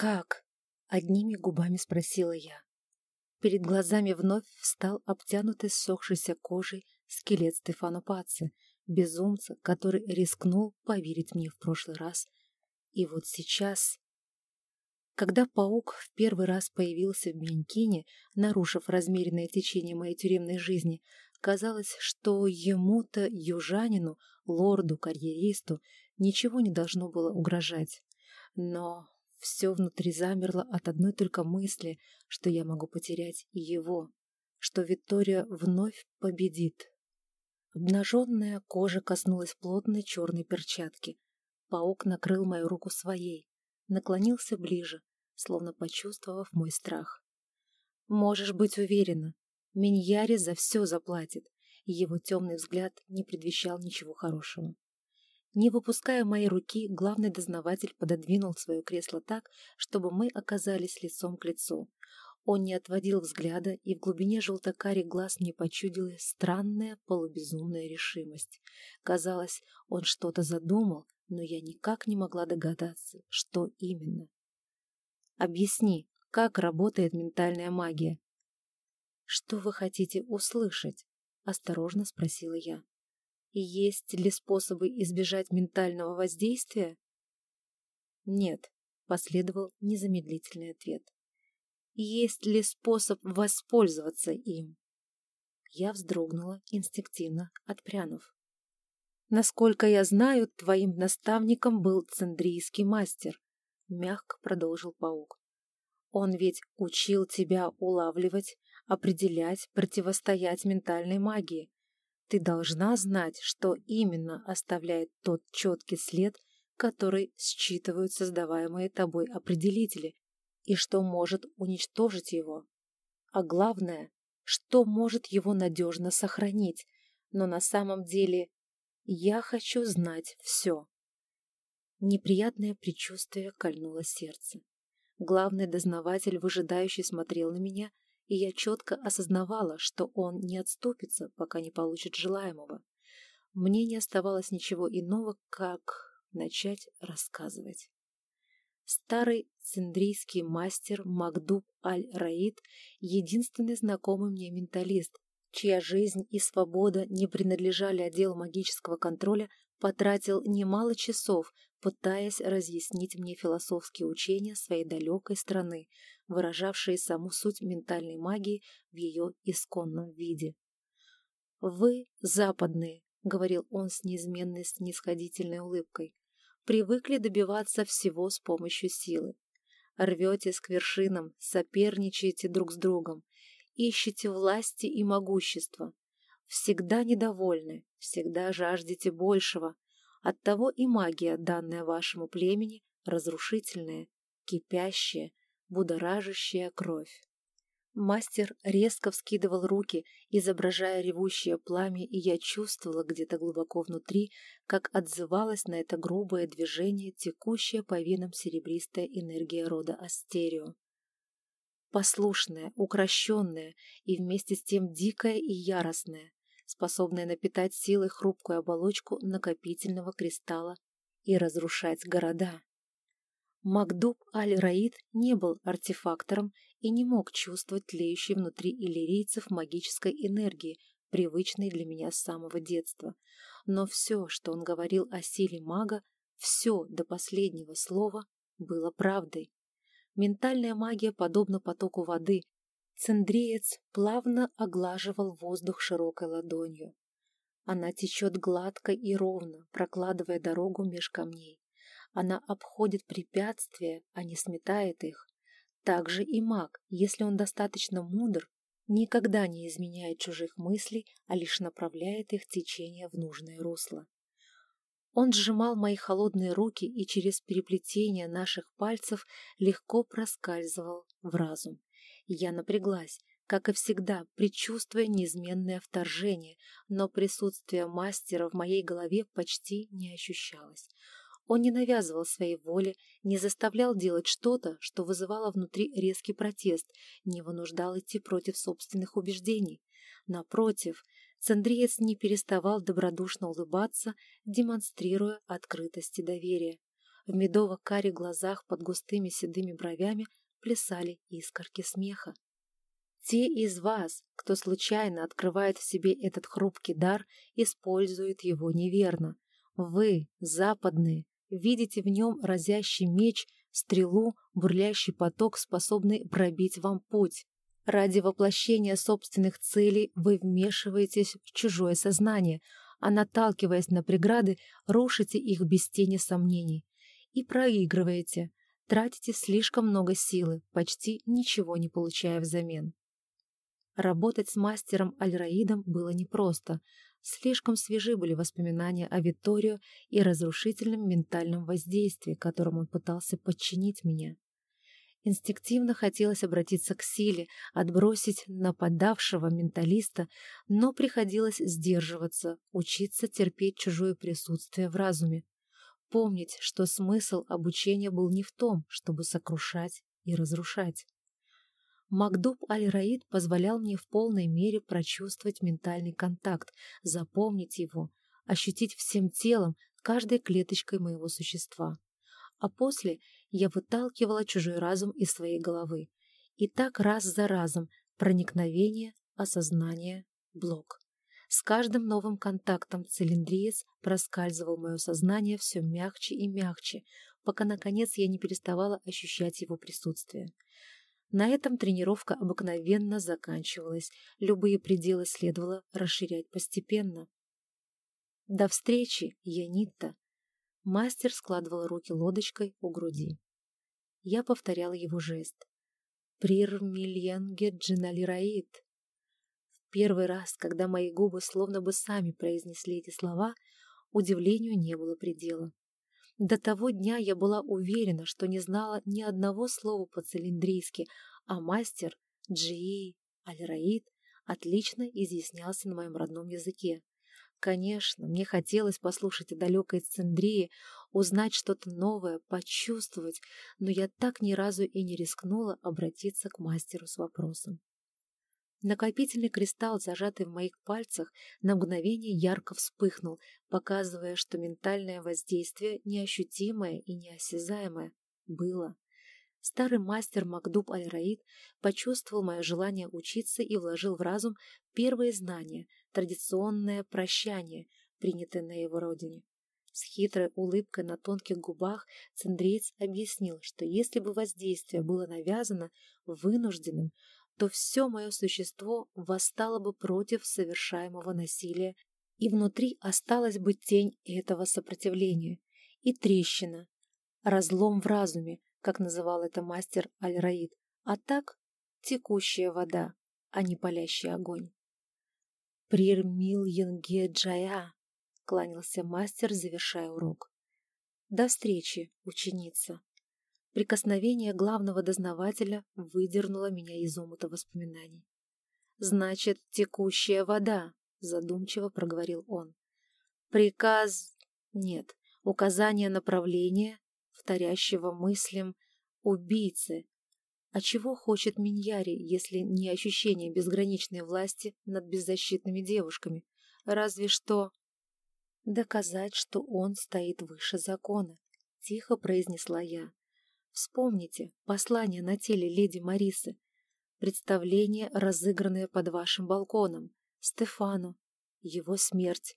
«Как?» — одними губами спросила я. Перед глазами вновь встал обтянутый ссохшейся кожей скелет Стефано Паци, безумца, который рискнул поверить мне в прошлый раз. И вот сейчас... Когда паук в первый раз появился в Мянькине, нарушив размеренное течение моей тюремной жизни, казалось, что ему-то, южанину, лорду-карьеристу, ничего не должно было угрожать. Но все внутри замерло от одной только мысли, что я могу потерять его, что Виктория вновь победит. Обнаженная кожа коснулась плотной черной перчатки. Паук накрыл мою руку своей, наклонился ближе, словно почувствовав мой страх. «Можешь быть уверена, Миньяри за все заплатит», его темный взгляд не предвещал ничего хорошего. Не выпуская моей руки, главный дознаватель пододвинул свое кресло так, чтобы мы оказались лицом к лицу. Он не отводил взгляда, и в глубине желтокарих глаз мне почудилась странная полубезумная решимость. Казалось, он что-то задумал, но я никак не могла догадаться, что именно. Объясни, как работает ментальная магия? Что вы хотите услышать? Осторожно спросила я. Есть ли способы избежать ментального воздействия? Нет, последовал незамедлительный ответ. Есть ли способ воспользоваться им? Я вздрогнула, инстинктивно отпрянув. Насколько я знаю, твоим наставником был цендрийский мастер, мягко продолжил паук. Он ведь учил тебя улавливать, определять, противостоять ментальной магии. Ты должна знать, что именно оставляет тот четкий след, который считывают создаваемые тобой определители, и что может уничтожить его. А главное, что может его надежно сохранить. Но на самом деле я хочу знать все. Неприятное предчувствие кольнуло сердце. Главный дознаватель выжидающий смотрел на меня, и я четко осознавала, что он не отступится, пока не получит желаемого. Мне не оставалось ничего иного, как начать рассказывать. Старый циндрийский мастер Макдуб Аль-Раид — единственный знакомый мне менталист, чья жизнь и свобода не принадлежали отделу магического контроля, потратил немало часов, пытаясь разъяснить мне философские учения своей далекой страны, выражавшие саму суть ментальной магии в ее исконном виде. «Вы, западные», — говорил он с неизменной снисходительной улыбкой, «привыкли добиваться всего с помощью силы. Рветесь к вершинам, соперничаете друг с другом, ищете власти и могущества, всегда недовольны, всегда жаждете большего. Оттого и магия, данная вашему племени, разрушительная, кипящая, будоражащая кровь. Мастер резко вскидывал руки, изображая ревущее пламя, и я чувствовала где-то глубоко внутри, как отзывалась на это грубое движение текущая по венам серебристая энергия рода Астерио послушная, укращенная и вместе с тем дикая и яростная, способная напитать силой хрупкую оболочку накопительного кристалла и разрушать города. Макдуб Аль-Раид не был артефактором и не мог чувствовать тлеющей внутри иллирийцев магической энергии, привычной для меня с самого детства. Но все, что он говорил о силе мага, все до последнего слова было правдой. Ментальная магия подобна потоку воды. Цендреец плавно оглаживал воздух широкой ладонью. Она течет гладко и ровно, прокладывая дорогу меж камней. Она обходит препятствия, а не сметает их. Так же и маг, если он достаточно мудр, никогда не изменяет чужих мыслей, а лишь направляет их течение в нужное русло. Он сжимал мои холодные руки и через переплетение наших пальцев легко проскальзывал в разум. Я напряглась, как и всегда, предчувствуя неизменное вторжение, но присутствие мастера в моей голове почти не ощущалось. Он не навязывал своей воли, не заставлял делать что-то, что вызывало внутри резкий протест, не вынуждал идти против собственных убеждений. Напротив, Цандриец не переставал добродушно улыбаться, демонстрируя открытость и доверие. В медово-каре глазах под густыми седыми бровями плясали искорки смеха. Те из вас, кто случайно открывает в себе этот хрупкий дар, используют его неверно. Вы, западные, видите в нем разящий меч, стрелу, бурлящий поток, способный пробить вам путь. Ради воплощения собственных целей вы вмешиваетесь в чужое сознание, а наталкиваясь на преграды, рушите их без тени сомнений. И проигрываете, тратите слишком много силы, почти ничего не получая взамен. Работать с мастером Альраидом было непросто. Слишком свежи были воспоминания о Виторио и разрушительном ментальном воздействии, которым он пытался подчинить меня. Инстинктивно хотелось обратиться к силе, отбросить нападавшего менталиста, но приходилось сдерживаться, учиться терпеть чужое присутствие в разуме. Помнить, что смысл обучения был не в том, чтобы сокрушать и разрушать. Макдуб Аль-Раид позволял мне в полной мере прочувствовать ментальный контакт, запомнить его, ощутить всем телом, каждой клеточкой моего существа. А после я выталкивала чужой разум из своей головы. И так раз за разом проникновение, осознание, блок. С каждым новым контактом цилиндриец проскальзывал мое сознание все мягче и мягче, пока, наконец, я не переставала ощущать его присутствие. На этом тренировка обыкновенно заканчивалась, любые пределы следовало расширять постепенно. До встречи, Янитта! Мастер складывал руки лодочкой у груди. Я повторяла его жест. «Прирмильенге джиналираид». В первый раз, когда мои губы словно бы сами произнесли эти слова, удивлению не было предела. До того дня я была уверена, что не знала ни одного слова по-цилиндрийски, а мастер Джии Альраид отлично изъяснялся на моем родном языке. Конечно, мне хотелось послушать о далекой Цендрии, узнать что-то новое, почувствовать, но я так ни разу и не рискнула обратиться к мастеру с вопросом. Накопительный кристалл, зажатый в моих пальцах, на мгновение ярко вспыхнул, показывая, что ментальное воздействие неощутимое и неосязаемое было. Старый мастер Макдуб Аль-Раид почувствовал мое желание учиться и вложил в разум первые знания, традиционное прощание, принятое на его родине. С хитрой улыбкой на тонких губах цендреец объяснил, что если бы воздействие было навязано, вынужденным, то все мое существо восстало бы против совершаемого насилия, и внутри осталась бы тень этого сопротивления и трещина, разлом в разуме, как называл это мастер Аль-Раид, а так текущая вода, а не палящий огонь. «Прирмил Янге Джая», — кланялся мастер, завершая урок. «До встречи, ученица!» Прикосновение главного дознавателя выдернуло меня из омута воспоминаний. «Значит, текущая вода», — задумчиво проговорил он. «Приказ... Нет, указание направления, вторящего мыслям убийцы. А чего хочет Миньяри, если не ощущение безграничной власти над беззащитными девушками? Разве что... Доказать, что он стоит выше закона, — тихо произнесла я. Вспомните послание на теле леди Марисы. Представление, разыгранное под вашим балконом. Стефану. Его смерть.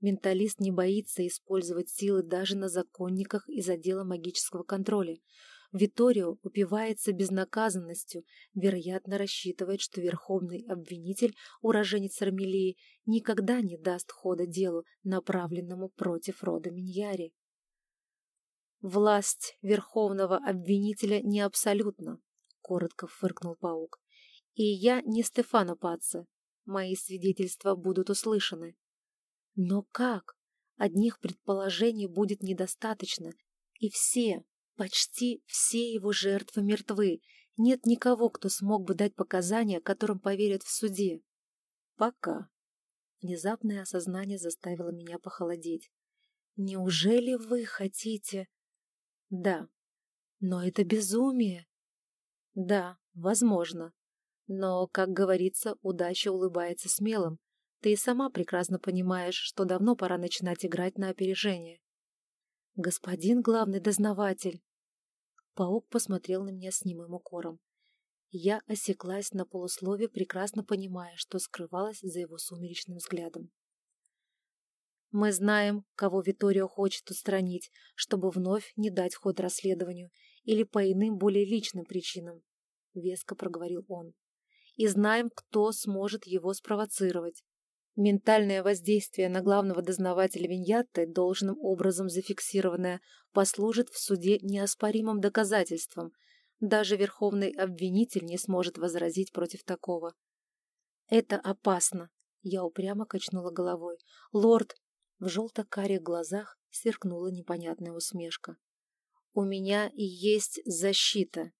Менталист не боится использовать силы даже на законниках из отдела магического контроля. Виторио упивается безнаказанностью, вероятно, рассчитывает, что верховный обвинитель, уроженец Армелии, никогда не даст хода делу, направленному против рода Миньяри. «Власть верховного обвинителя не абсолютна», — коротко фыркнул паук. «И я не Стефано Паце. Мои свидетельства будут услышаны». «Но как? Одних предположений будет недостаточно, и все, почти все его жертвы мертвы. Нет никого, кто смог бы дать показания, которым поверят в суде». «Пока». Внезапное осознание заставило меня похолодеть. «Неужели вы хотите...» Да. Но это безумие. Да, возможно. Но, как говорится, удача улыбается смелым. Ты и сама прекрасно понимаешь, что давно пора начинать играть на опережение. господин главный дознаватель. Паук посмотрел на меня с немым укором. Я осеклась на полуслове, прекрасно понимая, что скрывалось за его сумеречным взглядом. Мы знаем, кого Виторио хочет устранить, чтобы вновь не дать ход расследованию или по иным более личным причинам, — веско проговорил он. И знаем, кто сможет его спровоцировать. Ментальное воздействие на главного дознавателя Виньятты, должным образом зафиксированное, послужит в суде неоспоримым доказательством. Даже верховный обвинитель не сможет возразить против такого. «Это опасно», — я упрямо качнула головой. «Лорд, в желто-карих глазах сверкнула непонятная усмешка. «У меня и есть защита!»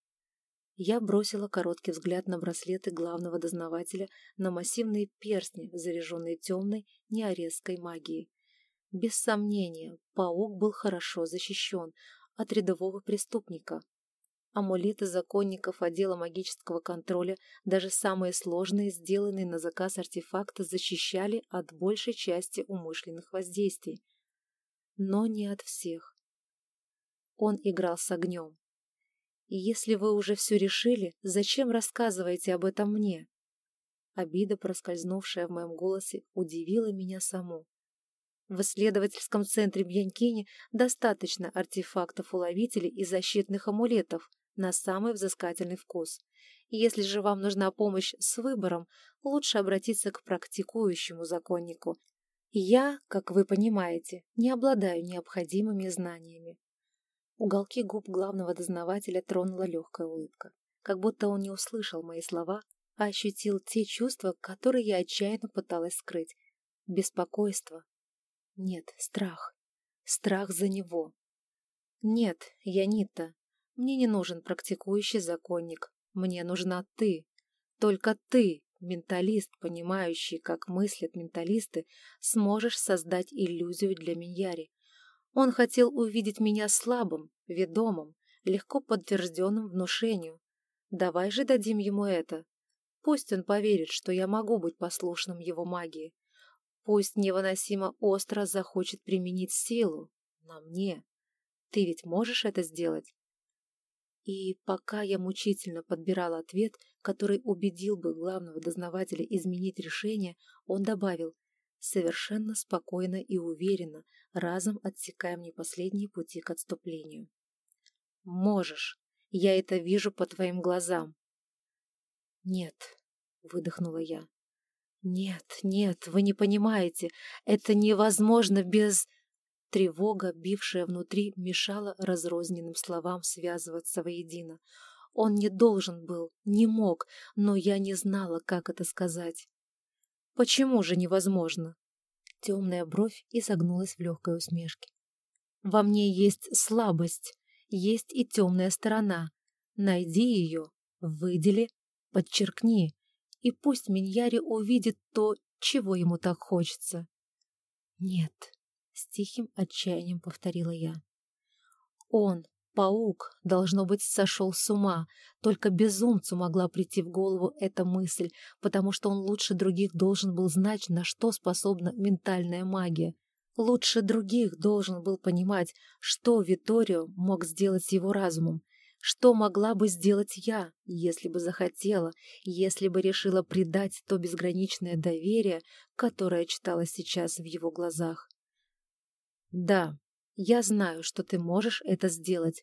Я бросила короткий взгляд на браслеты главного дознавателя, на массивные перстни, заряженные темной, неорезской магией. Без сомнения, паук был хорошо защищен от рядового преступника, Амулеты законников отдела магического контроля, даже самые сложные, сделанные на заказ артефакты, защищали от большей части умышленных воздействий. Но не от всех. Он играл с огнем. Если вы уже все решили, зачем рассказываете об этом мне? Обида, проскользнувшая в моем голосе, удивила меня саму. В исследовательском центре Бьянкини достаточно артефактов-уловителей и защитных амулетов — на самый взыскательный вкус. Если же вам нужна помощь с выбором, лучше обратиться к практикующему законнику. Я, как вы понимаете, не обладаю необходимыми знаниями. Уголки губ главного дознавателя тронула легкая улыбка, как будто он не услышал мои слова, а ощутил те чувства, которые я отчаянно пыталась скрыть. Беспокойство. Нет, страх. Страх за него. Нет, Янита, мне не нужен практикующий законник. Мне нужна ты. Только ты, менталист, понимающий, как мыслят менталисты, сможешь создать иллюзию для Миньяри. Он хотел увидеть меня слабым, ведомым, легко подтвержденным внушению. Давай же дадим ему это. Пусть он поверит, что я могу быть послушным его магии. Пусть невыносимо остро захочет применить силу на мне. Ты ведь можешь это сделать? И пока я мучительно подбирала ответ, который убедил бы главного дознавателя изменить решение, он добавил совершенно спокойно и уверенно, разом отсекая мне последние пути к отступлению. «Можешь. Я это вижу по твоим глазам». «Нет», — выдохнула я. «Нет, нет, вы не понимаете. Это невозможно без...» Тревога, бившая внутри, мешала разрозненным словам связываться воедино. Он не должен был, не мог, но я не знала, как это сказать. «Почему же невозможно?» Темная бровь изогнулась в легкой усмешке. «Во мне есть слабость, есть и темная сторона. Найди ее, выдели, подчеркни, и пусть Миньяри увидит то, чего ему так хочется». «Нет, с тихим отчаянием повторила я. Он, паук, должно быть, сошел с ума. Только безумцу могла прийти в голову эта мысль, потому что он лучше других должен был знать, на что способна ментальная магия. Лучше других должен был понимать, что Виторио мог сделать с его разумом, что могла бы сделать я, если бы захотела, если бы решила предать то безграничное доверие, которое читалось сейчас в его глазах. «Да, я знаю, что ты можешь это сделать».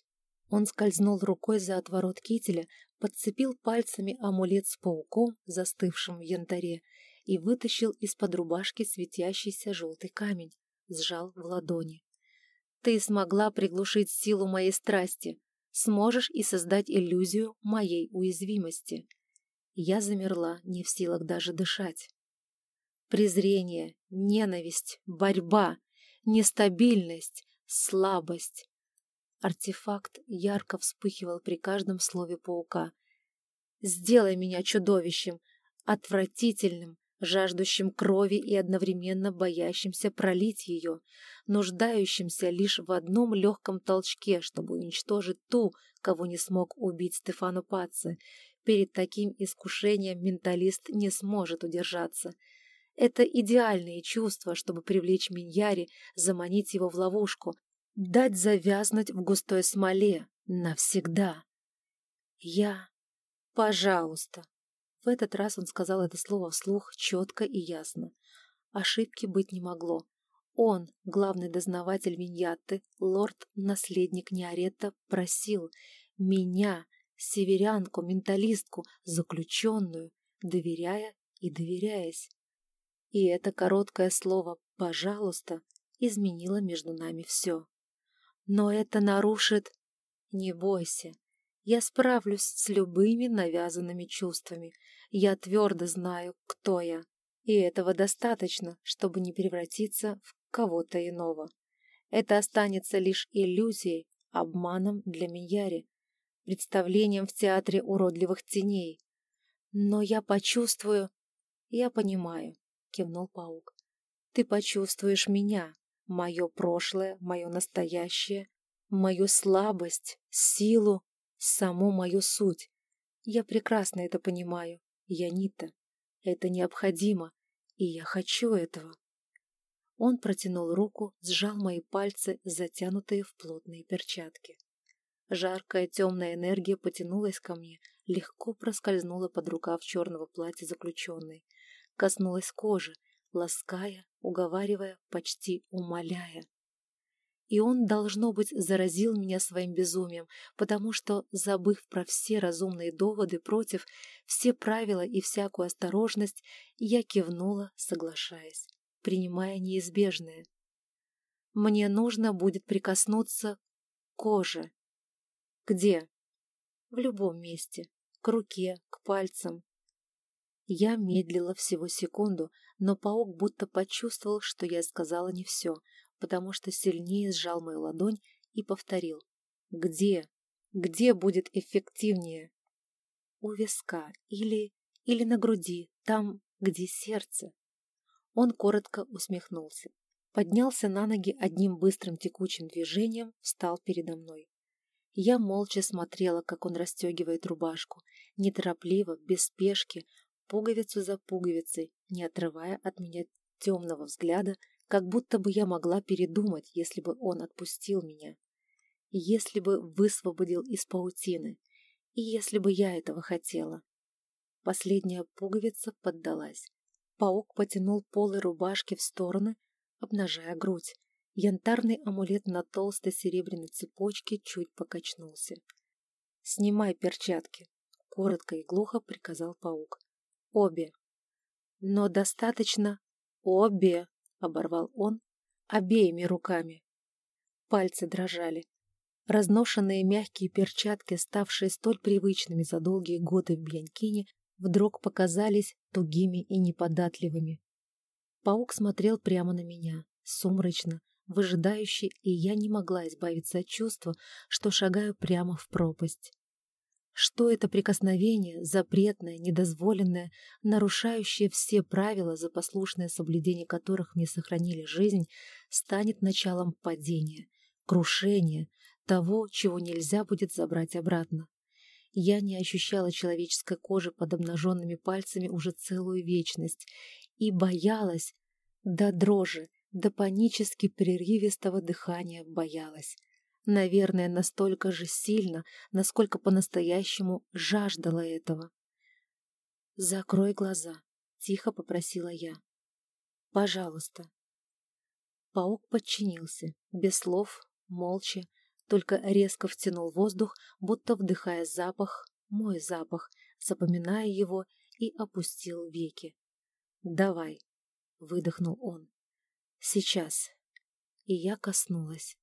Он скользнул рукой за отворот кителя, подцепил пальцами амулет с пауком, застывшим в янтаре, и вытащил из-под рубашки светящийся желтый камень, сжал в ладони. «Ты смогла приглушить силу моей страсти, сможешь и создать иллюзию моей уязвимости». Я замерла, не в силах даже дышать. Презрение, ненависть, борьба — нестабильность, слабость. Артефакт ярко вспыхивал при каждом слове паука. «Сделай меня чудовищем, отвратительным, жаждущим крови и одновременно боящимся пролить ее, нуждающимся лишь в одном легком толчке, чтобы уничтожить ту, кого не смог убить Стефану Пацци. Перед таким искушением менталист не сможет удержаться — это идеальные чувства, чтобы привлечь Миньяри, заманить его в ловушку. дать завязнуть в густой смоле навсегда. Я... Пожалуйста. В этот раз он сказал это слово вслух четко и ясно. Ошибки быть не могло. Он, главный дознаватель Виньятты, лорд-наследник Неоретта, просил меня, северянку, менталистку, заключенную, доверяя и доверяясь. И это короткое слово «пожалуйста» изменило между нами все. Но это нарушит... Не бойся, я справлюсь с любыми навязанными чувствами. Я твердо знаю, кто я. И этого достаточно, чтобы не превратиться в кого-то иного. Это останется лишь иллюзией, обманом для Миньяри, представлением в театре уродливых теней. Но я почувствую... Я понимаю, кивнул паук. Ты почувствуешь меня, мое прошлое, мое настоящее, мою слабость, силу, саму мою суть. Я прекрасно это понимаю. Я Нита. Это необходимо, и я хочу этого. Он протянул руку, сжал мои пальцы, затянутые в плотные перчатки. Жаркая темная энергия потянулась ко мне, легко проскользнула под рукав черного платья заключенной, коснулась кожи, лаская, уговаривая, почти умоляя. И он, должно быть, заразил меня своим безумием, потому что, забыв про все разумные доводы против, все правила и всякую осторожность, я кивнула, соглашаясь, принимая неизбежное. Мне нужно будет прикоснуться к коже. Где? В любом месте. К руке, к пальцам. Я медлила всего секунду, но паук будто почувствовал, что я сказала не все — потому что сильнее сжал мою ладонь и повторил. «Где? Где будет эффективнее?» «У виска или... или на груди, там, где сердце». Он коротко усмехнулся. Поднялся на ноги одним быстрым текучим движением, встал передо мной. Я молча смотрела, как он расстегивает рубашку, неторопливо, без спешки, пуговицу за пуговицей, не отрывая от меня темного взгляда, как будто бы я могла передумать, если бы он отпустил меня. Если бы высвободил из паутины. И если бы я этого хотела. Последняя пуговица поддалась. Паук потянул полы рубашки в стороны, обнажая грудь. Янтарный амулет на толстой серебряной цепочке чуть покачнулся. «Снимай перчатки», — коротко и глухо приказал паук. «Обе». «Но достаточно...» «Обе!» оборвал он обеими руками. Пальцы дрожали. Разношенные мягкие перчатки, ставшие столь привычными за долгие годы в Бьянкине, вдруг показались тугими и неподатливыми. Паук смотрел прямо на меня, сумрачно, выжидающе, и я не могла избавиться от чувства, что шагаю прямо в пропасть. Что это прикосновение, запретное, недозволенное, нарушающее все правила, за послушное соблюдение которых мне сохранили жизнь, станет началом падения, крушения, того, чего нельзя будет забрать обратно. Я не ощущала человеческой кожи под обнаженными пальцами уже целую вечность и боялась, до дрожи, до панически прерывистого дыхания боялась. Наверное, настолько же сильно, насколько по-настоящему жаждала этого. «Закрой глаза», — тихо попросила я. «Пожалуйста». Паук подчинился, без слов, молча, только резко втянул воздух, будто вдыхая запах, мой запах, запоминая его и опустил веки. «Давай», — выдохнул он. «Сейчас». И я коснулась.